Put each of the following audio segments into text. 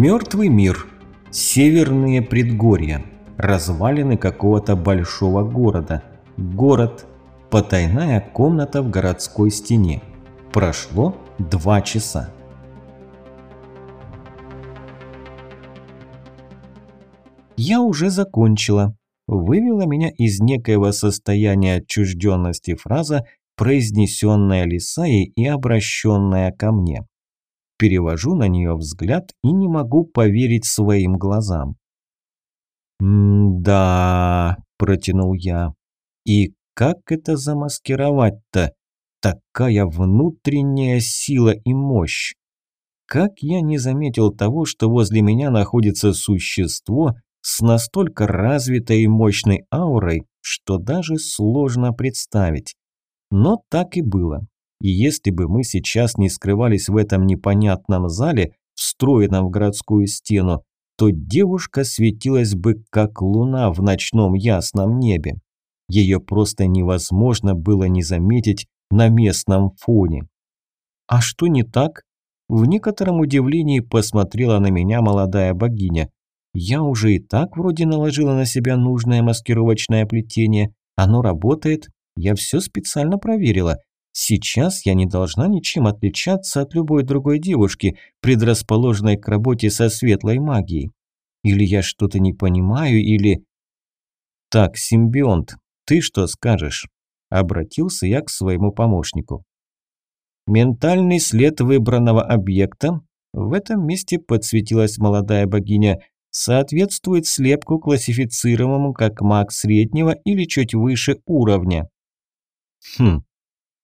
Мертвый мир. Северные предгорья. Развалины какого-то большого города. Город. Потайная комната в городской стене. Прошло два часа. Я уже закончила. Вывела меня из некоего состояния отчужденности фраза, произнесенная Лисаей и обращенная ко мне. Перевожу на нее взгляд и не могу поверить своим глазам. «Да», – протянул я. «И как это замаскировать-то? Такая внутренняя сила и мощь! Как я не заметил того, что возле меня находится существо с настолько развитой и мощной аурой, что даже сложно представить. Но так и было. И если бы мы сейчас не скрывались в этом непонятном зале, встроенном в городскую стену, то девушка светилась бы как луна в ночном ясном небе. Ее просто невозможно было не заметить на местном фоне. «А что не так?» В некотором удивлении посмотрела на меня молодая богиня. «Я уже и так вроде наложила на себя нужное маскировочное плетение. Оно работает. Я все специально проверила. Сейчас я не должна ничем отличаться от любой другой девушки, предрасположенной к работе со светлой магией. Или я что-то не понимаю, или... Так, симбионт, ты что скажешь? Обратился я к своему помощнику. Ментальный след выбранного объекта, в этом месте подсветилась молодая богиня, соответствует слепку, классифицируемому как маг среднего или чуть выше уровня. Хм,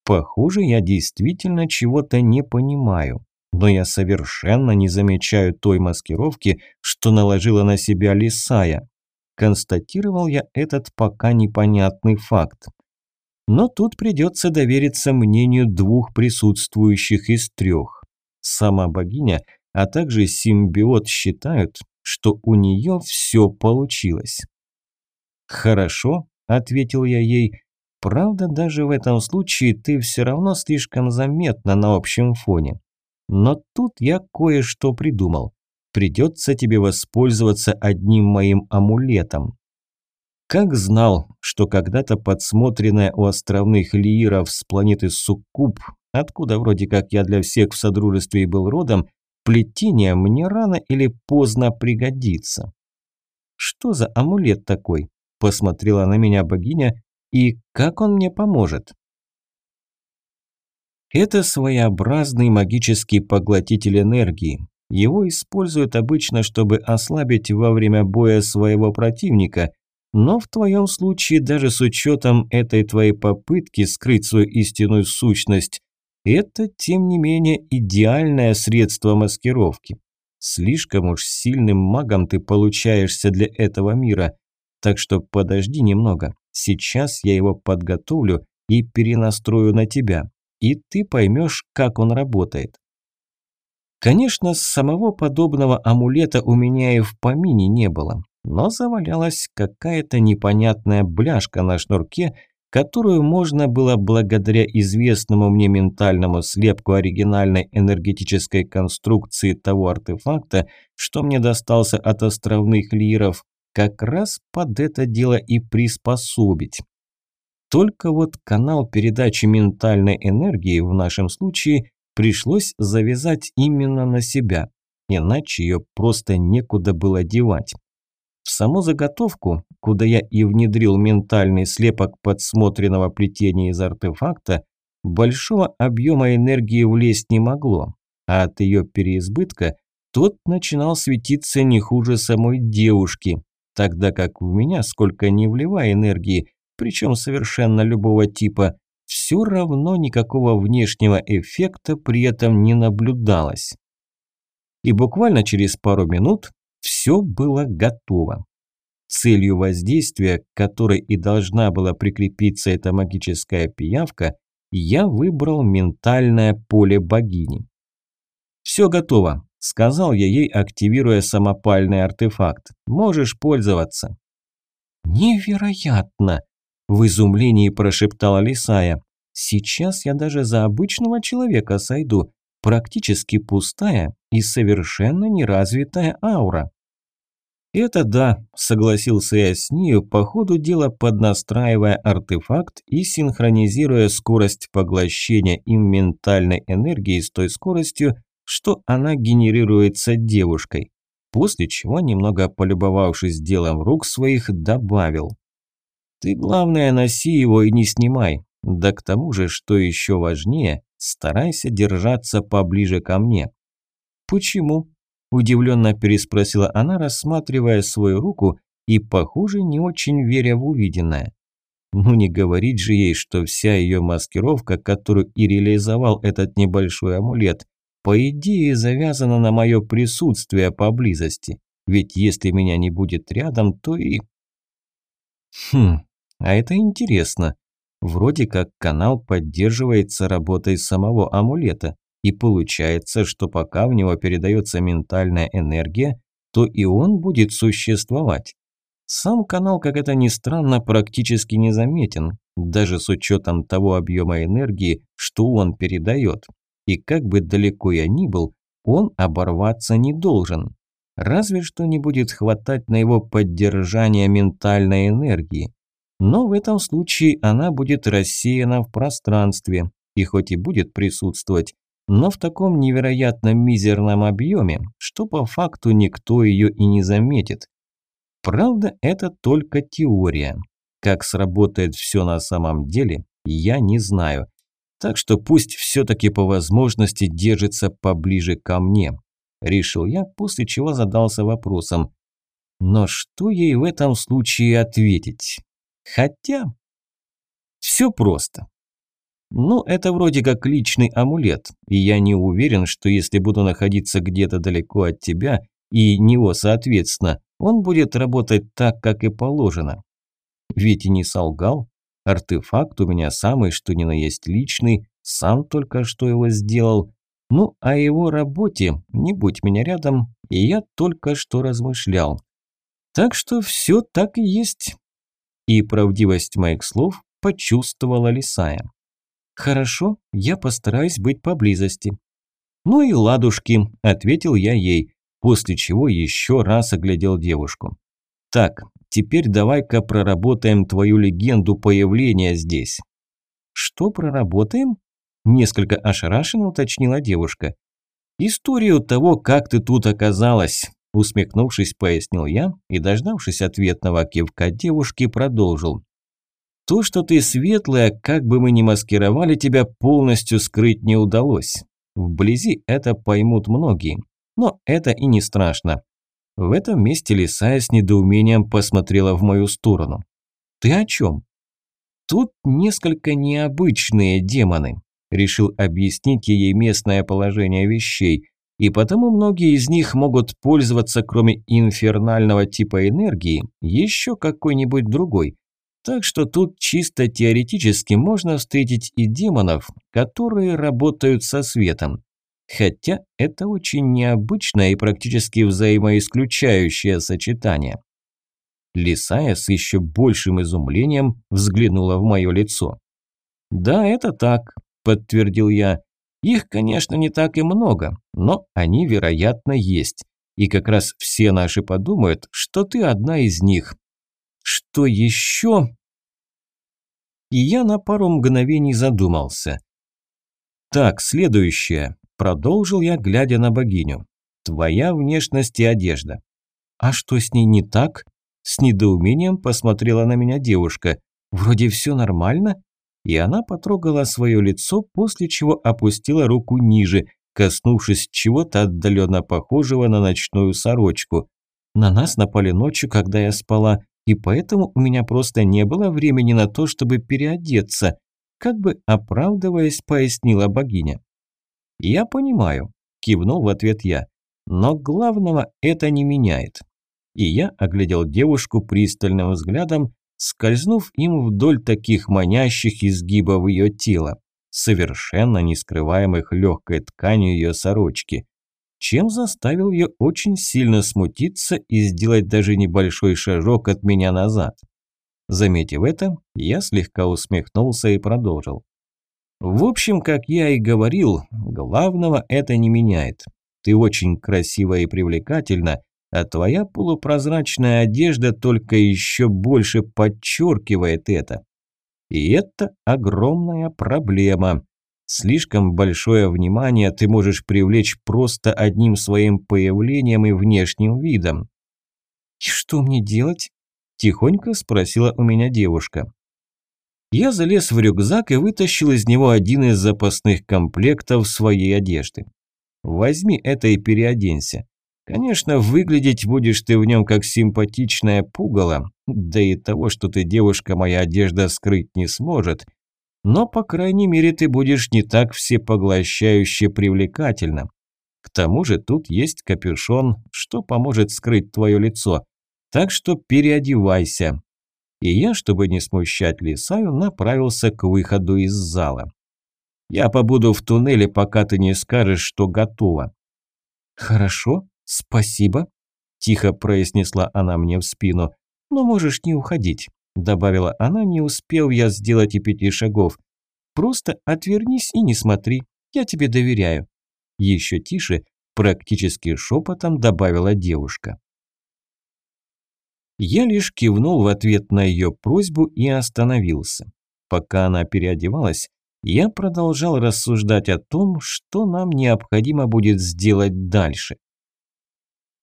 Похоже, я действительно чего-то не понимаю. Но я совершенно не замечаю той маскировки, что наложила на себя Лисая. Констатировал я этот пока непонятный факт. Но тут придется довериться мнению двух присутствующих из трех. Сама богиня, а также симбиот считают, что у нее все получилось. «Хорошо», – ответил я ей, Правда, даже в этом случае ты все равно слишком заметна на общем фоне. Но тут я кое-что придумал. Придется тебе воспользоваться одним моим амулетом. Как знал, что когда-то подсмотренная у островных лииров с планеты Суккуб, откуда вроде как я для всех в Содружестве и был родом, плетение мне рано или поздно пригодится. Что за амулет такой? Посмотрела на меня богиня и как он мне поможет? Это своеобразный магический поглотитель энергии. Его используют обычно, чтобы ослабить во время боя своего противника, но в твоем случае даже с учетом этой твоей попытки скрыть свою истинную сущность, это, тем не менее, идеальное средство маскировки. Слишком уж сильным магом ты получаешься для этого мира, так что подожди немного. Сейчас я его подготовлю и перенастрою на тебя, и ты поймешь, как он работает. Конечно, самого подобного амулета у меня и в помине не было, но завалялась какая-то непонятная бляшка на шнурке, которую можно было благодаря известному мне ментальному слепку оригинальной энергетической конструкции того артефакта, что мне достался от островных лиров, как раз под это дело и приспособить. Только вот канал передачи ментальной энергии в нашем случае пришлось завязать именно на себя, иначе ее просто некуда было девать. В саму заготовку, куда я и внедрил ментальный слепок подсмотренного плетения из артефакта, большого объема энергии влезть не могло, а от ее переизбытка тот начинал светиться не хуже самой девушки, тогда как в меня, сколько не вливая энергии, причем совершенно любого типа, все равно никакого внешнего эффекта при этом не наблюдалось. И буквально через пару минут все было готово. Целью воздействия, к которой и должна была прикрепиться эта магическая пиявка, я выбрал ментальное поле богини. Все готово. Сказал я ей, активируя самопальный артефакт. Можешь пользоваться. Невероятно! В изумлении прошептала Лисая. Сейчас я даже за обычного человека сойду. практически пустая и совершенно неразвитая аура. «Это да», – согласился я с нею, по ходу дела поднастраивая артефакт и синхронизируя скорость поглощения им ментальной энергии с той скоростью, что она генерируется девушкой, после чего, немного полюбовавшись делом рук своих, добавил. «Ты, главное, носи его и не снимай, да к тому же, что еще важнее, старайся держаться поближе ко мне». «Почему?» Удивленно переспросила она, рассматривая свою руку и, похоже, не очень веря в увиденное. Ну не говорить же ей, что вся ее маскировка, которую и реализовал этот небольшой амулет, по идее завязана на мое присутствие поблизости. Ведь если меня не будет рядом, то и... Хм, а это интересно. Вроде как канал поддерживается работой самого амулета. И получается, что пока в него передается ментальная энергия, то и он будет существовать. Сам канал, как это ни странно, практически незаметен, даже с учетом того объема энергии, что он передает. И как бы далеко я ни был, он оборваться не должен. Разве что не будет хватать на его поддержание ментальной энергии. Но в этом случае она будет рассеяна в пространстве, и хоть и будет присутствовать, но в таком невероятно мизерном объеме, что по факту никто ее и не заметит. Правда, это только теория. Как сработает все на самом деле, я не знаю. Так что пусть все-таки по возможности держится поближе ко мне. Решил я, после чего задался вопросом. Но что ей в этом случае ответить? Хотя... Все просто. Ну, это вроде как личный амулет, и я не уверен, что если буду находиться где-то далеко от тебя и него соответственно, он будет работать так, как и положено. Ведь и не солгал. Артефакт у меня самый, что ни на есть личный, сам только что его сделал. Ну, о его работе, не будь меня рядом, и я только что размышлял. Так что все так и есть. И правдивость моих слов почувствовала Лисая. «Хорошо, я постараюсь быть поблизости». «Ну и ладушки», – ответил я ей, после чего еще раз оглядел девушку. «Так, теперь давай-ка проработаем твою легенду появления здесь». «Что проработаем?» – несколько ошарашенно уточнила девушка. «Историю того, как ты тут оказалась», – усмехнувшись, пояснил я и, дождавшись ответного кивка девушки, продолжил. То, что ты светлая, как бы мы ни маскировали тебя, полностью скрыть не удалось. Вблизи это поймут многие, но это и не страшно. В этом месте Лисая с недоумением посмотрела в мою сторону. «Ты о чем?» «Тут несколько необычные демоны», – решил объяснить ей местное положение вещей, и потому многие из них могут пользоваться, кроме инфернального типа энергии, еще какой-нибудь другой, так что тут чисто теоретически можно встретить и демонов, которые работают со светом. Хотя это очень необычное и практически взаимоисключающее сочетание. Лисая с еще большим изумлением взглянула в мое лицо. «Да, это так», – подтвердил я. «Их, конечно, не так и много, но они, вероятно, есть. И как раз все наши подумают, что ты одна из них, что еще? И я на пару мгновений задумался. Так, следующее. Продолжил я, глядя на богиню. Твоя внешность и одежда. А что с ней не так? С недоумением посмотрела на меня девушка. Вроде все нормально. И она потрогала свое лицо, после чего опустила руку ниже, коснувшись чего-то отдаленно похожего на ночную сорочку. На нас напали ночью, когда я спала, и поэтому у меня просто не было времени на то, чтобы переодеться, как бы оправдываясь, пояснила богиня. «Я понимаю», – кивнул в ответ я, – «но главного это не меняет». И я оглядел девушку пристальным взглядом, скользнув им вдоль таких манящих изгибов ее тела, совершенно не скрываемых легкой тканью ее сорочки чем заставил ее очень сильно смутиться и сделать даже небольшой шажок от меня назад. Заметив это, я слегка усмехнулся и продолжил. В общем, как я и говорил, главного это не меняет. Ты очень красива и привлекательна, а твоя полупрозрачная одежда только еще больше подчеркивает это. И это огромная проблема. Слишком большое внимание ты можешь привлечь просто одним своим появлением и внешним видом. «И что мне делать?» – тихонько спросила у меня девушка. Я залез в рюкзак и вытащил из него один из запасных комплектов своей одежды. Возьми это и переоденься. Конечно, выглядеть будешь ты в нем как симпатичная пугало, да и того, что ты девушка, моя одежда скрыть не сможет. Но, по крайней мере, ты будешь не так всепоглощающе привлекательна. К тому же тут есть капюшон, что поможет скрыть твое лицо. Так что переодевайся, и я, чтобы не смущать Лисаю, направился к выходу из зала. «Я побуду в туннеле, пока ты не скажешь, что готова». «Хорошо, спасибо», – тихо произнесла она мне в спину. «Но можешь не уходить», – добавила она, не успел я сделать и пяти шагов. «Просто отвернись и не смотри, я тебе доверяю». Еще тише, практически шепотом добавила девушка. Я лишь кивнул в ответ на ее просьбу и остановился. Пока она переодевалась, я продолжал рассуждать о том, что нам необходимо будет сделать дальше.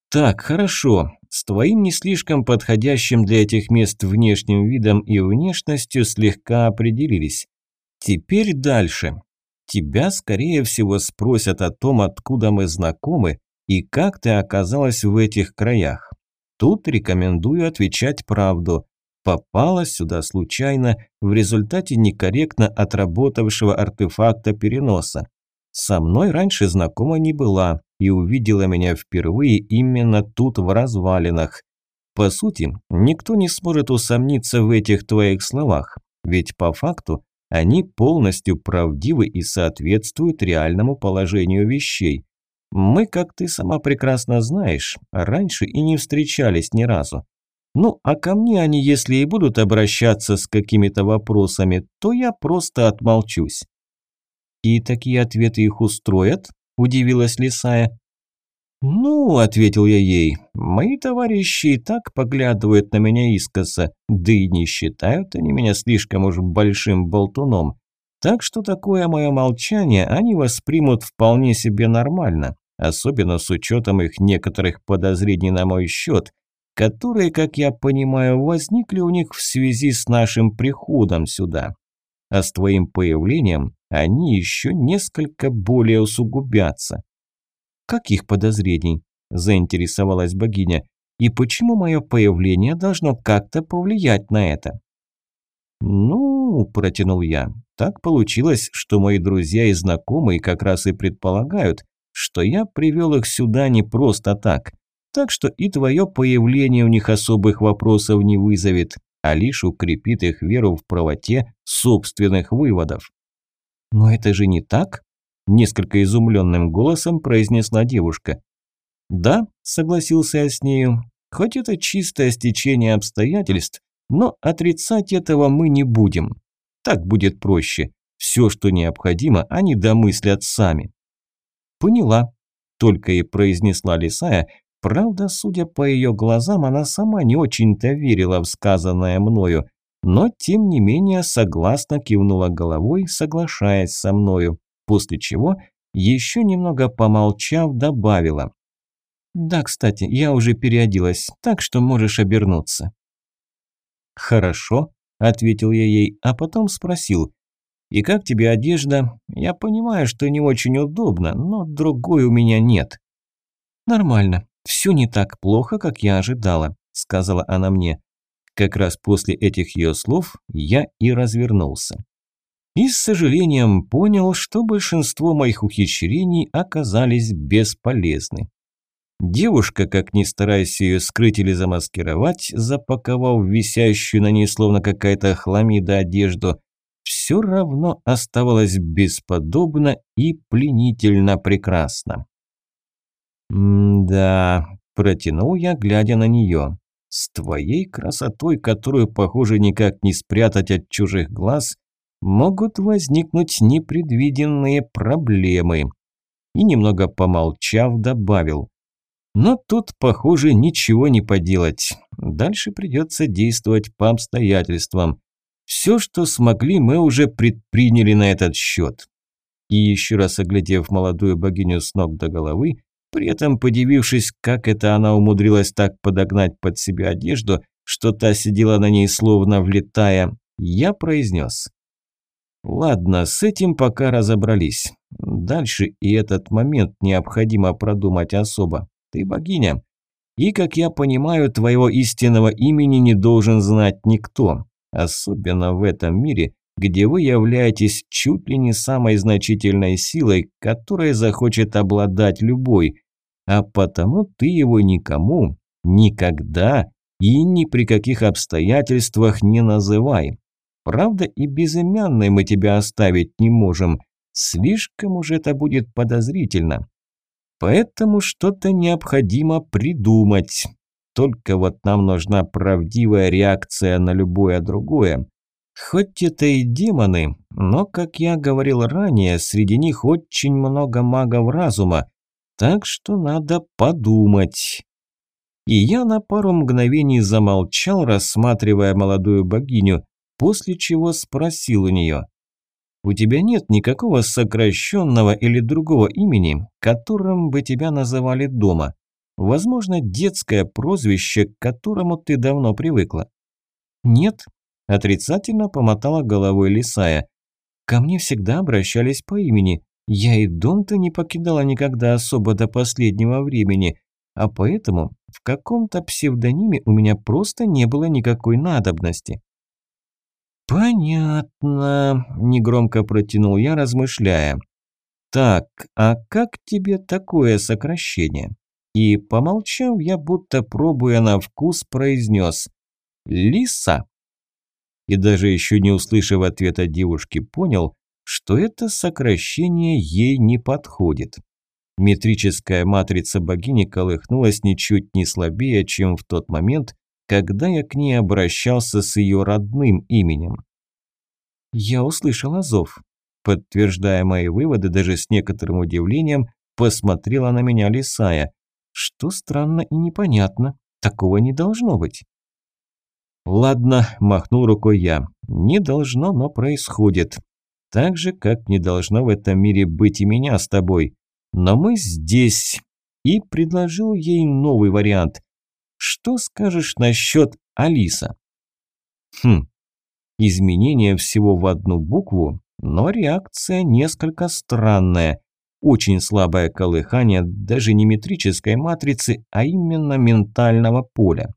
Так, хорошо, с твоим не слишком подходящим для этих мест внешним видом и внешностью слегка определились. Теперь дальше. Тебя, скорее всего, спросят о том, откуда мы знакомы и как ты оказалась в этих краях. Тут рекомендую отвечать правду. Попала сюда случайно в результате некорректно отработавшего артефакта переноса. Со мной раньше знакома не была и увидела меня впервые именно тут в развалинах. По сути, никто не сможет усомниться в этих твоих словах, ведь по факту они полностью правдивы и соответствуют реальному положению вещей. Мы, как ты сама прекрасно знаешь, раньше и не встречались ни разу. Ну, а ко мне они, если и будут обращаться с какими-то вопросами, то я просто отмолчусь. И такие ответы их устроят? Удивилась Лисая. «Ну», – ответил я ей, – «мои товарищи и так поглядывают на меня искоса, да и не считают они меня слишком уж большим болтуном. Так что такое мое молчание они воспримут вполне себе нормально особенно с учетом их некоторых подозрений на мой счет, которые, как я понимаю, возникли у них в связи с нашим приходом сюда. А с твоим появлением они еще несколько более усугубятся. Каких подозрений? Заинтересовалась богиня. И почему мое появление должно как-то повлиять на это? «Ну, – протянул я, – так получилось, что мои друзья и знакомые как раз и предполагают, что я привел их сюда не просто так. Так что и твое появление у них особых вопросов не вызовет, а лишь укрепит их веру в правоте собственных выводов. «Но это же не так?» – несколько изумленным голосом произнесла девушка. «Да», – согласился я с нею, – «хоть это чистое стечение обстоятельств, но отрицать этого мы не будем. Так будет проще. Все, что необходимо, они домыслят сами». «Поняла», – только и произнесла Лисая. Правда, судя по ее глазам, она сама не очень-то верила в сказанное мною, но тем не менее согласно кивнула головой, соглашаясь со мною, после чего, еще немного помолчав, добавила. «Да, кстати, я уже переоделась, так что можешь обернуться». «Хорошо», – ответил я ей, а потом спросил, и как тебе одежда? Я понимаю, что не очень удобно, но другой у меня нет». «Нормально. Все не так плохо, как я ожидала», – сказала она мне. Как раз после этих ее слов я и развернулся. И с сожалением понял, что большинство моих ухищрений оказались бесполезны. Девушка, как ни стараясь ее скрыть или замаскировать, запаковав висящую на ней словно какая-то хламида одежду, все равно оставалось бесподобно и пленительно прекрасно. «Да», – протянул я, глядя на нее. «С твоей красотой, которую, похоже, никак не спрятать от чужих глаз, могут возникнуть непредвиденные проблемы. И немного помолчав, добавил. Но тут, похоже, ничего не поделать. Дальше придется действовать по обстоятельствам. Все, что смогли, мы уже предприняли на этот счет. И еще раз оглядев молодую богиню с ног до головы, при этом подивившись, как это она умудрилась так подогнать под себя одежду, что та сидела на ней словно влетая, я произнес. Ладно, с этим пока разобрались. Дальше и этот момент необходимо продумать особо. Ты богиня. И, как я понимаю, твоего истинного имени не должен знать никто. Особенно в этом мире, где вы являетесь чуть ли не самой значительной силой, которой захочет обладать любой. А потому ты его никому, никогда и ни при каких обстоятельствах не называй. Правда, и безымянной мы тебя оставить не можем. Слишком уж это будет подозрительно. Поэтому что-то необходимо придумать. Только вот нам нужна правдивая реакция на любое другое. Хоть это и демоны, но, как я говорил ранее, среди них очень много магов разума, так что надо подумать. И я на пару мгновений замолчал, рассматривая молодую богиню, после чего спросил у нее. «У тебя нет никакого сокращенного или другого имени, которым бы тебя называли дома? Возможно, детское прозвище, к которому ты давно привыкла?» «Нет», – отрицательно помотала головой Лисая. «Ко мне всегда обращались по имени. Я и дом-то не покидала никогда особо до последнего времени, а поэтому в каком-то псевдониме у меня просто не было никакой надобности. «Понятно», – негромко протянул я, размышляя. «Так, а как тебе такое сокращение?» И, помолчав, я будто пробуя на вкус, произнес «Лиса». И даже еще не услышав ответа девушки, понял, что это сокращение ей не подходит. Метрическая матрица богини колыхнулась ничуть не слабее, чем в тот момент, когда я к ней обращался с ее родным именем. Я услышала зов. Подтверждая мои выводы, даже с некоторым удивлением, посмотрела на меня Лисая. Что странно и непонятно. Такого не должно быть. «Ладно», – махнул рукой я. «Не должно, но происходит. Так же, как не должно в этом мире быть и меня с тобой. Но мы здесь». И предложил ей новый вариант. Что скажешь насчет Алиса? Хм, изменение всего в одну букву, но реакция несколько странная. Очень слабое колыхание даже не метрической матрицы, а именно ментального поля.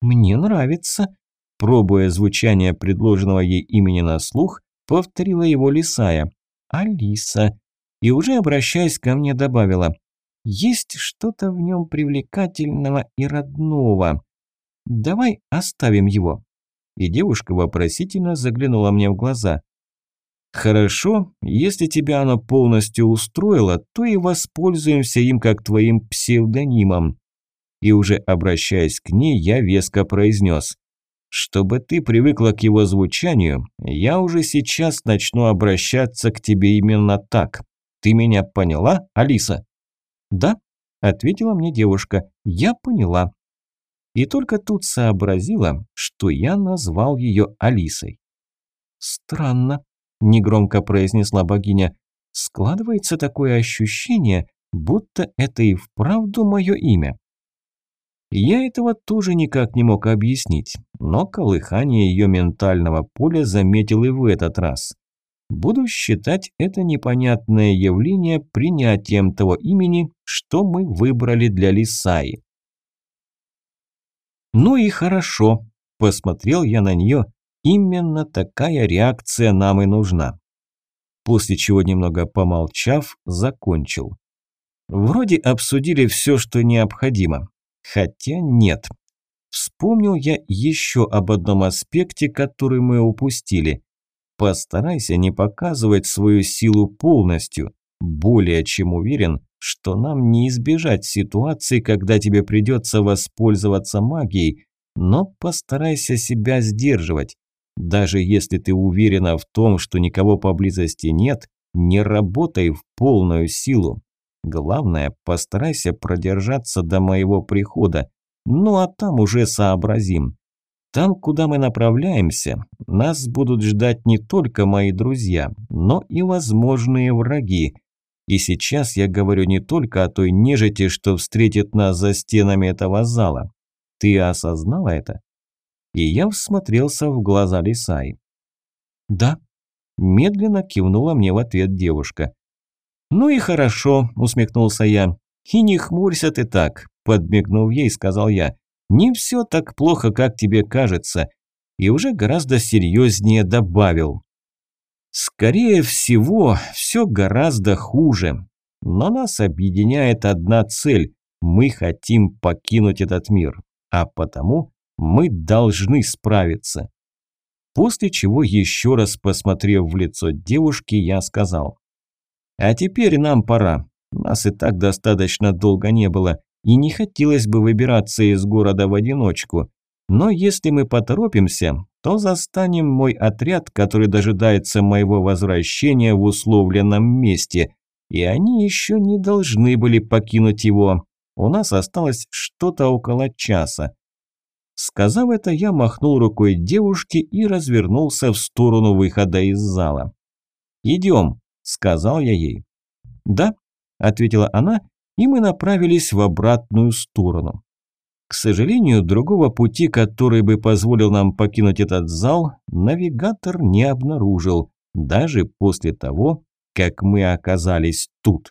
«Мне нравится», – пробуя звучание предложенного ей имени на слух, повторила его Лисая. «Алиса». И уже обращаясь ко мне добавила – есть что-то в нем привлекательного и родного. Давай оставим его». И девушка вопросительно заглянула мне в глаза. «Хорошо, если тебя оно полностью устроило, то и воспользуемся им как твоим псевдонимом». И уже обращаясь к ней, я веско произнес. «Чтобы ты привыкла к его звучанию, я уже сейчас начну обращаться к тебе именно так. Ты меня поняла, Алиса?» «Да», – ответила мне девушка, – «я поняла». И только тут сообразила, что я назвал ее Алисой. «Странно», – негромко произнесла богиня. «Складывается такое ощущение, будто это и вправду мое имя». Я этого тоже никак не мог объяснить, но колыхание ее ментального поля заметил и в этот раз. Буду считать это непонятное явление принятием того имени, что мы выбрали для Лисаи. Ну и хорошо, посмотрел я на нее, именно такая реакция нам и нужна. После чего, немного помолчав, закончил. Вроде обсудили все, что необходимо. Хотя нет. Вспомнил я еще об одном аспекте, который мы упустили. Постарайся не показывать свою силу полностью. Более чем уверен, что нам не избежать ситуации, когда тебе придется воспользоваться магией, но постарайся себя сдерживать. Даже если ты уверена в том, что никого поблизости нет, не работай в полную силу. Главное, постарайся продержаться до моего прихода. Ну а там уже сообразим. Там, куда мы направляемся, нас будут ждать не только мои друзья, но и возможные враги. И сейчас я говорю не только о той нежити, что встретит нас за стенами этого зала. Ты осознала это? И я всмотрелся в глаза Лисай. Да, медленно кивнула мне в ответ девушка. Ну и хорошо, усмехнулся я. И не хмурься ты так, подмигнув ей, сказал я. Не все так плохо, как тебе кажется. И уже гораздо серьезнее добавил. Скорее всего, все гораздо хуже. Но нас объединяет одна цель. Мы хотим покинуть этот мир. А потому мы должны справиться. После чего, еще раз посмотрев в лицо девушки, я сказал. А теперь нам пора. Нас и так достаточно долго не было, и не хотелось бы выбираться из города в одиночку. Но если мы поторопимся, то застанем мой отряд, который дожидается моего возвращения в условленном месте, и они еще не должны были покинуть его. У нас осталось что-то около часа. Сказав это, я махнул рукой девушке и развернулся в сторону выхода из зала. «Идем», – сказал я ей. «Да», – ответила она, и мы направились в обратную сторону. К сожалению, другого пути, который бы позволил нам покинуть этот зал, навигатор не обнаружил, даже после того, как мы оказались тут.